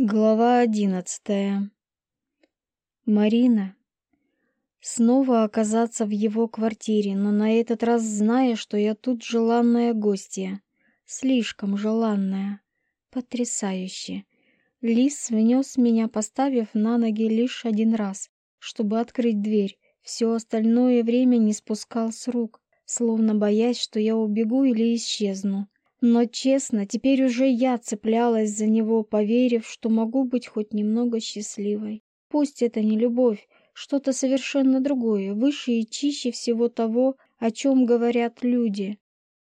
Глава одиннадцатая. Марина. Снова оказаться в его квартире, но на этот раз зная, что я тут желанная гостья. Слишком желанная. Потрясающе. Лис внес меня, поставив на ноги лишь один раз, чтобы открыть дверь. Все остальное время не спускал с рук, словно боясь, что я убегу или исчезну. Но, честно, теперь уже я цеплялась за него, поверив, что могу быть хоть немного счастливой. Пусть это не любовь, что-то совершенно другое, выше и чище всего того, о чем говорят люди.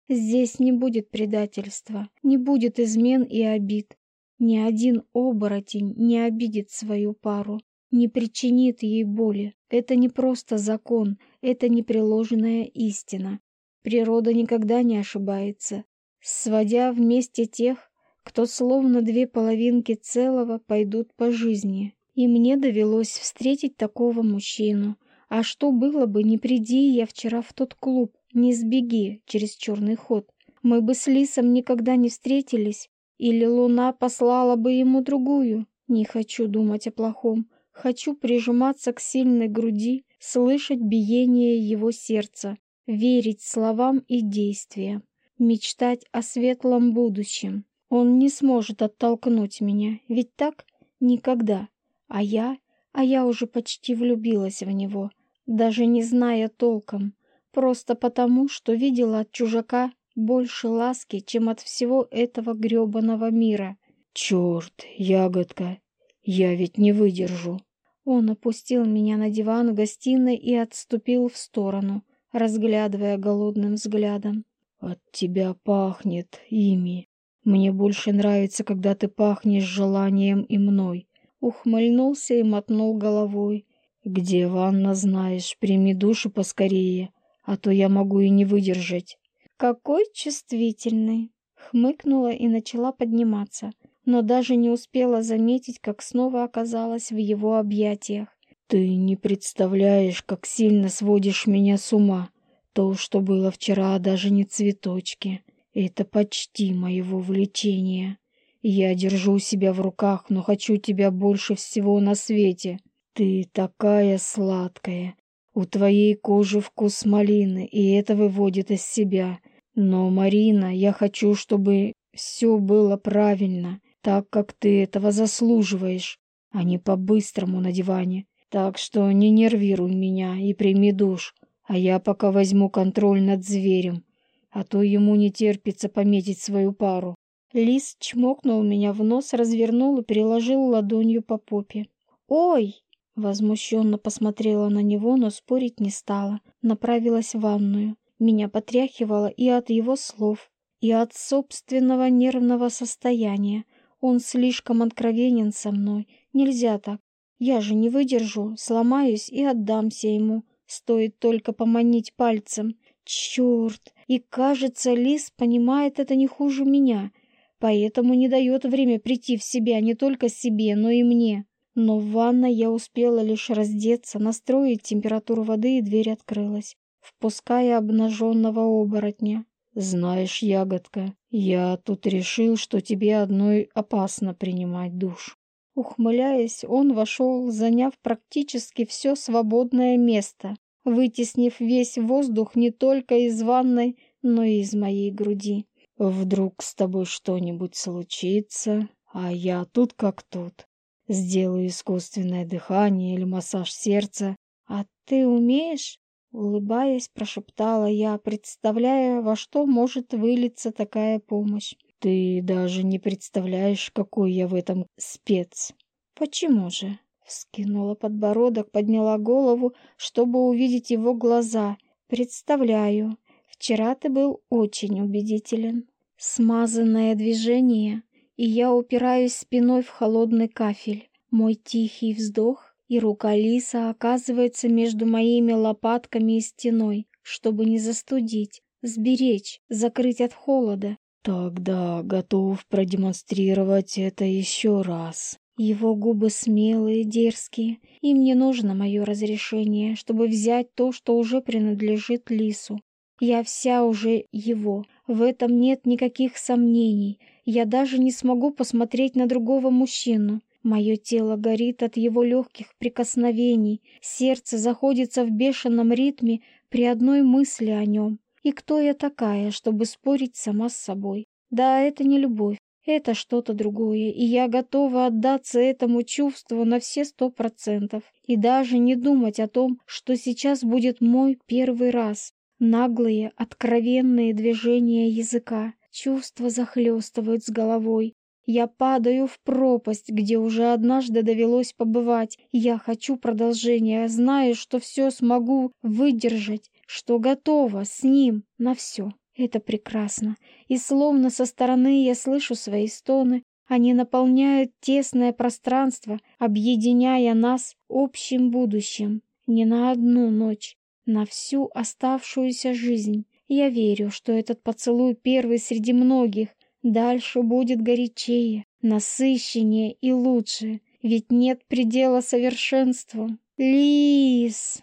Здесь не будет предательства, не будет измен и обид. Ни один оборотень не обидит свою пару, не причинит ей боли. Это не просто закон, это непреложная истина. Природа никогда не ошибается сводя вместе тех, кто словно две половинки целого пойдут по жизни. И мне довелось встретить такого мужчину. А что было бы, не приди я вчера в тот клуб, не сбеги через черный ход. Мы бы с Лисом никогда не встретились, или луна послала бы ему другую. Не хочу думать о плохом. Хочу прижиматься к сильной груди, слышать биение его сердца, верить словам и действиям мечтать о светлом будущем. Он не сможет оттолкнуть меня, ведь так? Никогда. А я? А я уже почти влюбилась в него, даже не зная толком, просто потому, что видела от чужака больше ласки, чем от всего этого грёбаного мира. Черт, ягодка, я ведь не выдержу. Он опустил меня на диван в гостиной и отступил в сторону, разглядывая голодным взглядом. От тебя пахнет ими. Мне больше нравится, когда ты пахнешь желанием и мной. Ухмыльнулся и мотнул головой. Где ванна, знаешь, прими душу поскорее, а то я могу и не выдержать. Какой чувствительный. Хмыкнула и начала подниматься, но даже не успела заметить, как снова оказалась в его объятиях. Ты не представляешь, как сильно сводишь меня с ума. То, что было вчера, даже не цветочки. Это почти моего влечения. Я держу себя в руках, но хочу тебя больше всего на свете. Ты такая сладкая. У твоей кожи вкус малины, и это выводит из себя. Но, Марина, я хочу, чтобы все было правильно, так, как ты этого заслуживаешь, а не по-быстрому на диване. Так что не нервируй меня и прими душ а я пока возьму контроль над зверем, а то ему не терпится пометить свою пару. Лис чмокнул меня в нос, развернул и приложил ладонью по попе. «Ой!» Возмущенно посмотрела на него, но спорить не стала. Направилась в ванную. Меня потряхивало и от его слов, и от собственного нервного состояния. Он слишком откровенен со мной. Нельзя так. Я же не выдержу, сломаюсь и отдамся ему. Стоит только поманить пальцем. Черт! И кажется, лис понимает это не хуже меня, поэтому не дает время прийти в себя не только себе, но и мне. Но в ванной я успела лишь раздеться, настроить температуру воды, и дверь открылась, впуская обнаженного оборотня. «Знаешь, ягодка, я тут решил, что тебе одной опасно принимать душ». Ухмыляясь, он вошел, заняв практически все свободное место, вытеснив весь воздух не только из ванной, но и из моей груди. «Вдруг с тобой что-нибудь случится, а я тут как тут. Сделаю искусственное дыхание или массаж сердца. А ты умеешь?» Улыбаясь, прошептала я, представляя, во что может вылиться такая помощь. «Ты даже не представляешь, какой я в этом спец». «Почему же?» Вскинула подбородок, подняла голову, чтобы увидеть его глаза. «Представляю. Вчера ты был очень убедителен. Смазанное движение, и я упираюсь спиной в холодный кафель. Мой тихий вздох, и рука лиса оказывается между моими лопатками и стеной, чтобы не застудить, сберечь, закрыть от холода. Тогда готов продемонстрировать это еще раз. Его губы смелые, дерзкие, и мне нужно мое разрешение, чтобы взять то, что уже принадлежит лису. Я вся уже его, В этом нет никаких сомнений. Я даже не смогу посмотреть на другого мужчину. Мое тело горит от его легких прикосновений, сердце заходится в бешеном ритме при одной мысли о нем. И кто я такая, чтобы спорить сама с собой? Да, это не любовь, это что-то другое, и я готова отдаться этому чувству на все сто процентов и даже не думать о том, что сейчас будет мой первый раз. Наглые, откровенные движения языка, чувства захлестывают с головой. Я падаю в пропасть, где уже однажды довелось побывать. Я хочу продолжения, знаю, что все смогу выдержать, что готова с ним на все. Это прекрасно. И словно со стороны я слышу свои стоны. Они наполняют тесное пространство, объединяя нас общим будущим. Не на одну ночь, на всю оставшуюся жизнь. Я верю, что этот поцелуй первый среди многих. Дальше будет горячее, насыщеннее и лучше. Ведь нет предела совершенству. Лис!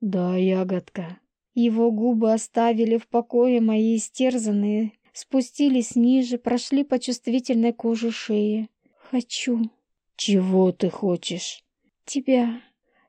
Да, ягодка, его губы оставили в покое мои истерзанные, спустились ниже, прошли по чувствительной коже шеи. Хочу. Чего ты хочешь? Тебя.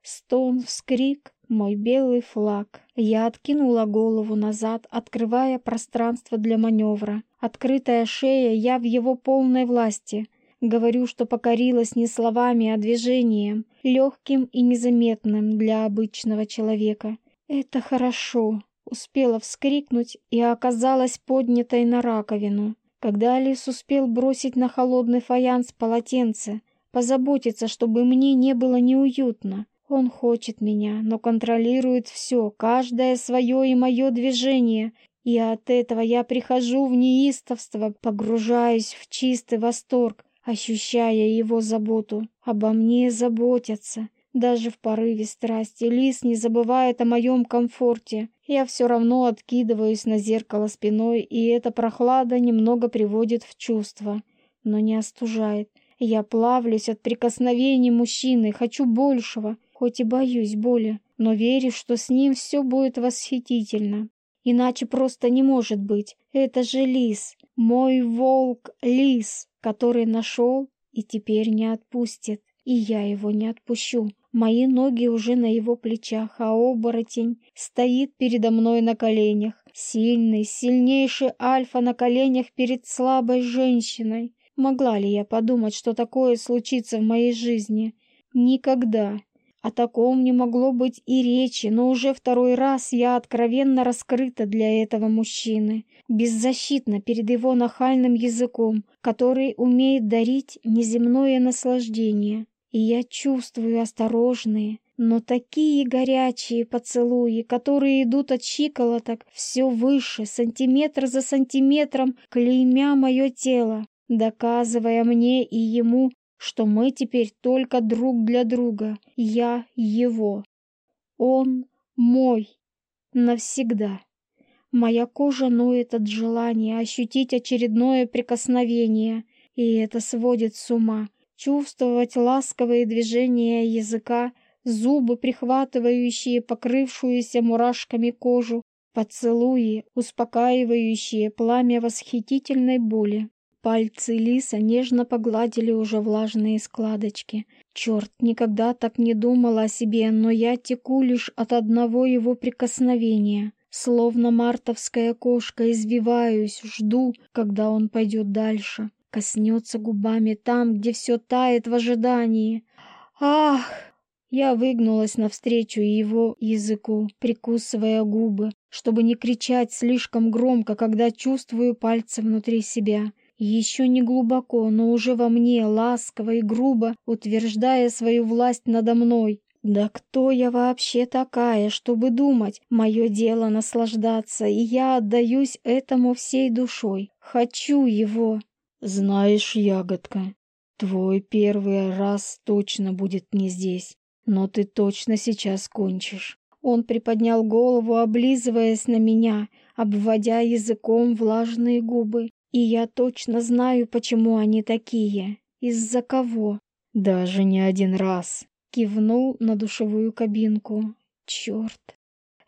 Стон, вскрик, мой белый флаг. Я откинула голову назад, открывая пространство для маневра. Открытая шея, я в его полной власти. Говорю, что покорилась не словами, а движением, легким и незаметным для обычного человека. «Это хорошо!» Успела вскрикнуть и оказалась поднятой на раковину. Когда Алис успел бросить на холодный фаянс полотенце, позаботиться, чтобы мне не было неуютно. Он хочет меня, но контролирует все, каждое свое и мое движение, и от этого я прихожу в неистовство, погружаюсь в чистый восторг, ощущая его заботу. Обо мне заботятся, даже в порыве страсти Лис не забывает о моем комфорте. Я все равно откидываюсь на зеркало спиной, и эта прохлада немного приводит в чувство, но не остужает. Я плавлюсь от прикосновений мужчины, хочу большего, хоть и боюсь боли, но верю, что с ним все будет восхитительно. Иначе просто не может быть. Это же лис, мой волк лис, который нашел и теперь не отпустит. И я его не отпущу. Мои ноги уже на его плечах, а оборотень стоит передо мной на коленях. Сильный, сильнейший альфа на коленях перед слабой женщиной. Могла ли я подумать, что такое случится в моей жизни? Никогда. О таком не могло быть и речи, но уже второй раз я откровенно раскрыта для этого мужчины, беззащитна перед его нахальным языком, который умеет дарить неземное наслаждение и я чувствую осторожные, но такие горячие поцелуи, которые идут от щиколоток все выше, сантиметр за сантиметром, клеймя мое тело, доказывая мне и ему, что мы теперь только друг для друга, я его. Он мой навсегда. Моя кожа ноет от желания ощутить очередное прикосновение, и это сводит с ума чувствовать ласковые движения языка, зубы, прихватывающие покрывшуюся мурашками кожу, поцелуи, успокаивающие пламя восхитительной боли. Пальцы лиса нежно погладили уже влажные складочки. Черт, никогда так не думала о себе, но я теку лишь от одного его прикосновения. Словно мартовская кошка извиваюсь, жду, когда он пойдет дальше коснется губами там, где все тает в ожидании. Ах! Я выгнулась навстречу его языку, прикусывая губы, чтобы не кричать слишком громко, когда чувствую пальцы внутри себя. Еще не глубоко, но уже во мне, ласково и грубо, утверждая свою власть надо мной. Да кто я вообще такая, чтобы думать? Мое дело наслаждаться, и я отдаюсь этому всей душой. Хочу его. Знаешь, ягодка, твой первый раз точно будет не здесь, но ты точно сейчас кончишь. Он приподнял голову, облизываясь на меня, обводя языком влажные губы. И я точно знаю, почему они такие. Из-за кого? Даже не один раз. Кивнул на душевую кабинку. Черт.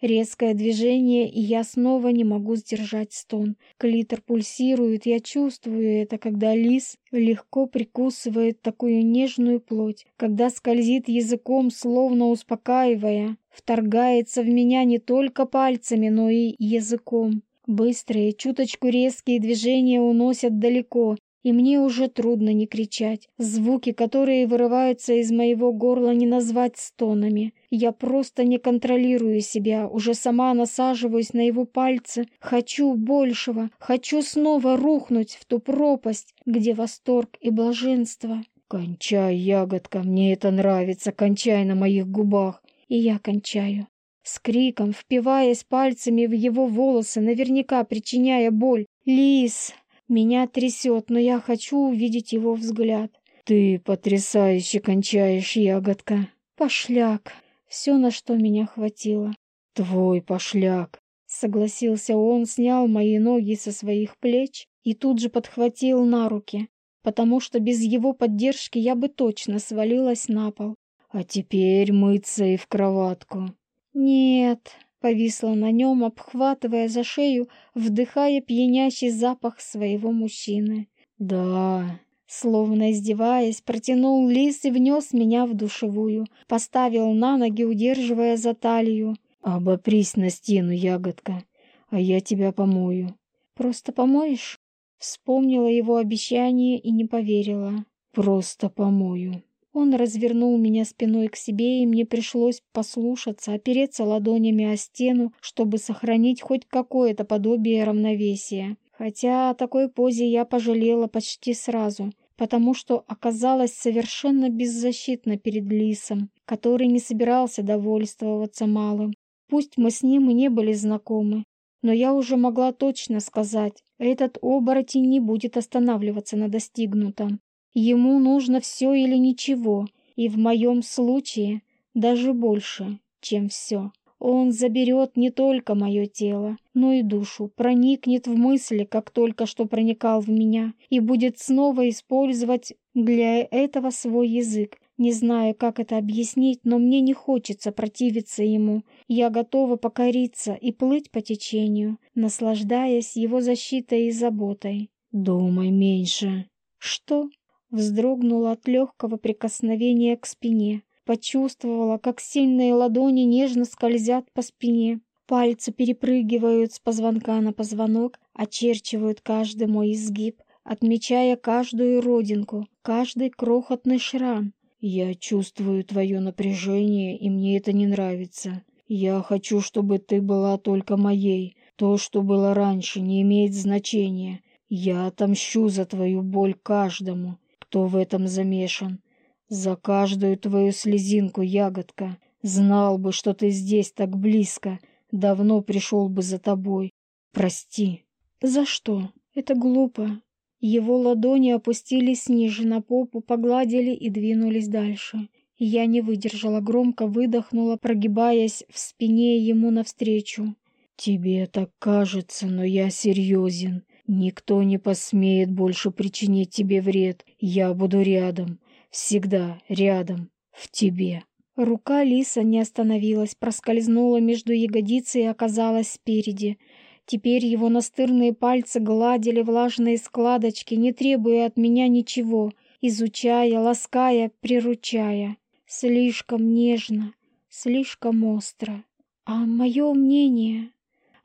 Резкое движение, и я снова не могу сдержать стон. Клитор пульсирует, я чувствую это, когда лис легко прикусывает такую нежную плоть, когда скользит языком, словно успокаивая, вторгается в меня не только пальцами, но и языком. Быстрые, чуточку резкие движения уносят далеко, и мне уже трудно не кричать. Звуки, которые вырываются из моего горла, не назвать стонами. Я просто не контролирую себя, уже сама насаживаюсь на его пальцы. Хочу большего, хочу снова рухнуть в ту пропасть, где восторг и блаженство. «Кончай, ягодка, мне это нравится, кончай на моих губах!» И я кончаю. С криком, впиваясь пальцами в его волосы, наверняка причиняя боль. «Лис!» Меня трясет, но я хочу увидеть его взгляд. Ты потрясающе кончаешь, ягодка. Пошляк. Все, на что меня хватило. Твой пошляк. Согласился он, снял мои ноги со своих плеч и тут же подхватил на руки, потому что без его поддержки я бы точно свалилась на пол. А теперь мыться и в кроватку. Нет, повисла на нем, обхватывая за шею, вдыхая пьянящий запах своего мужчины. «Да...» Словно издеваясь, протянул лис и внес меня в душевую, поставил на ноги, удерживая за талию. «Обопрись на стену, ягодка, а я тебя помою». «Просто помоешь?» Вспомнила его обещание и не поверила. «Просто помою». Он развернул меня спиной к себе, и мне пришлось послушаться, опереться ладонями о стену, чтобы сохранить хоть какое-то подобие равновесия. Хотя о такой позе я пожалела почти сразу, потому что оказалась совершенно беззащитна перед Лисом, который не собирался довольствоваться малым. Пусть мы с ним и не были знакомы, но я уже могла точно сказать, этот оборотень не будет останавливаться на достигнутом. Ему нужно все или ничего, и в моем случае даже больше, чем все. Он заберет не только мое тело, но и душу, проникнет в мысли, как только что проникал в меня, и будет снова использовать для этого свой язык. Не знаю, как это объяснить, но мне не хочется противиться ему. Я готова покориться и плыть по течению, наслаждаясь его защитой и заботой. «Думай меньше». «Что?» Вздрогнула от легкого прикосновения к спине. Почувствовала, как сильные ладони нежно скользят по спине. Пальцы перепрыгивают с позвонка на позвонок, очерчивают каждый мой изгиб, отмечая каждую родинку, каждый крохотный шрам. «Я чувствую твое напряжение, и мне это не нравится. Я хочу, чтобы ты была только моей. То, что было раньше, не имеет значения. Я отомщу за твою боль каждому кто в этом замешан. За каждую твою слезинку, ягодка, знал бы, что ты здесь так близко, давно пришел бы за тобой. Прости. За что? Это глупо. Его ладони опустились ниже на попу, погладили и двинулись дальше. Я не выдержала, громко выдохнула, прогибаясь в спине ему навстречу. «Тебе так кажется, но я серьезен. Никто не посмеет больше причинить тебе вред. Я буду рядом, всегда рядом, в тебе. Рука Лиса не остановилась, проскользнула между ягодицей и оказалась спереди. Теперь его настырные пальцы гладили влажные складочки, не требуя от меня ничего, изучая, лаская, приручая. Слишком нежно, слишком остро. А мое мнение...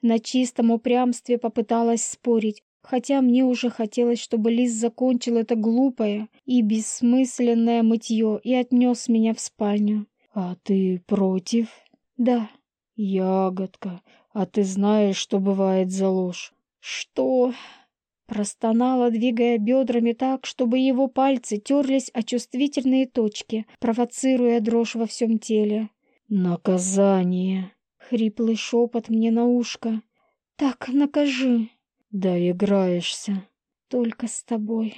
На чистом упрямстве попыталась спорить, хотя мне уже хотелось, чтобы Лис закончил это глупое и бессмысленное мытье и отнес меня в спальню. «А ты против?» «Да». «Ягодка, а ты знаешь, что бывает за ложь?» «Что?» Простонала, двигая бедрами так, чтобы его пальцы терлись о чувствительные точки, провоцируя дрожь во всем теле. «Наказание!» — хриплый шепот мне на ушко. «Так, накажи!» Да играешься. Только с тобой.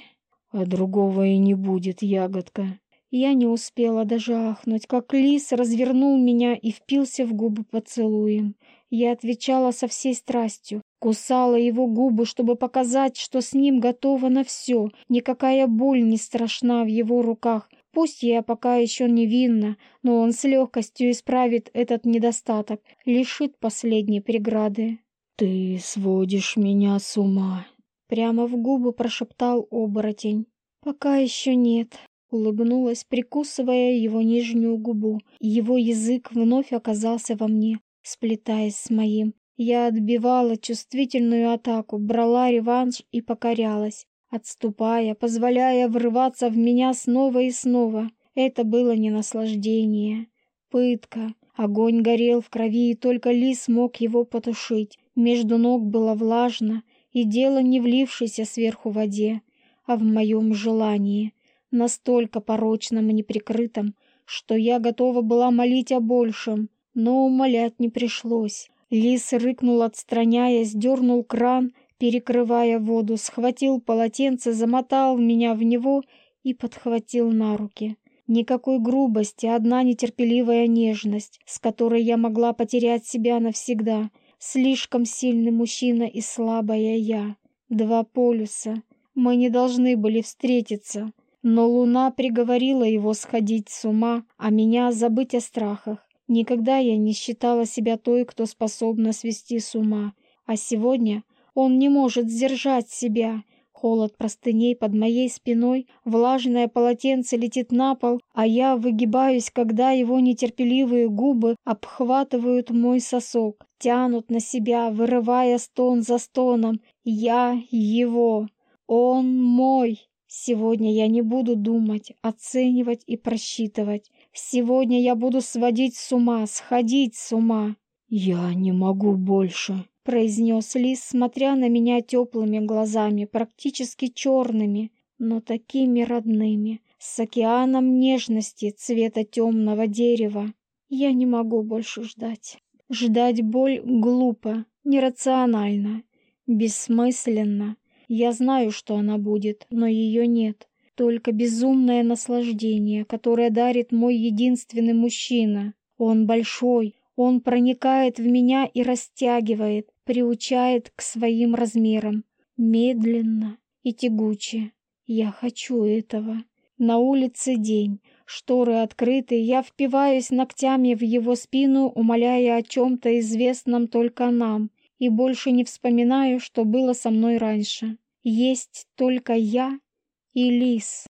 А другого и не будет, ягодка. Я не успела даже ахнуть, как лис развернул меня и впился в губы поцелуем. Я отвечала со всей страстью, кусала его губы, чтобы показать, что с ним готова на все. Никакая боль не страшна в его руках, Пусть я пока еще невинна, но он с легкостью исправит этот недостаток, лишит последней преграды. «Ты сводишь меня с ума», — прямо в губы прошептал оборотень. «Пока еще нет», — улыбнулась, прикусывая его нижнюю губу. Его язык вновь оказался во мне, сплетаясь с моим. Я отбивала чувствительную атаку, брала реванш и покорялась отступая, позволяя врываться в меня снова и снова. Это было не наслаждение, пытка. Огонь горел в крови, и только лис мог его потушить. Между ног было влажно, и дело не влившейся сверху воде, а в моем желании, настолько порочном и неприкрытом, что я готова была молить о большем, но умолять не пришлось. Лис рыкнул, отстраняясь, дернул кран перекрывая воду, схватил полотенце, замотал меня в него и подхватил на руки. Никакой грубости, одна нетерпеливая нежность, с которой я могла потерять себя навсегда. Слишком сильный мужчина и слабая я. Два полюса. Мы не должны были встретиться. Но луна приговорила его сходить с ума, а меня забыть о страхах. Никогда я не считала себя той, кто способна свести с ума. А сегодня он не может сдержать себя. Холод простыней под моей спиной, влажное полотенце летит на пол, а я выгибаюсь, когда его нетерпеливые губы обхватывают мой сосок, тянут на себя, вырывая стон за стоном. Я его. Он мой. Сегодня я не буду думать, оценивать и просчитывать. Сегодня я буду сводить с ума, сходить с ума. Я не могу больше произнес лис, смотря на меня теплыми глазами, практически черными, но такими родными, с океаном нежности цвета темного дерева. Я не могу больше ждать. Ждать боль глупо, нерационально, бессмысленно. Я знаю, что она будет, но ее нет. Только безумное наслаждение, которое дарит мой единственный мужчина. Он большой, он проникает в меня и растягивает, приучает к своим размерам, медленно и тягуче. Я хочу этого. На улице день, шторы открыты, я впиваюсь ногтями в его спину, умоляя о чем-то известном только нам, и больше не вспоминаю, что было со мной раньше. Есть только я и лис.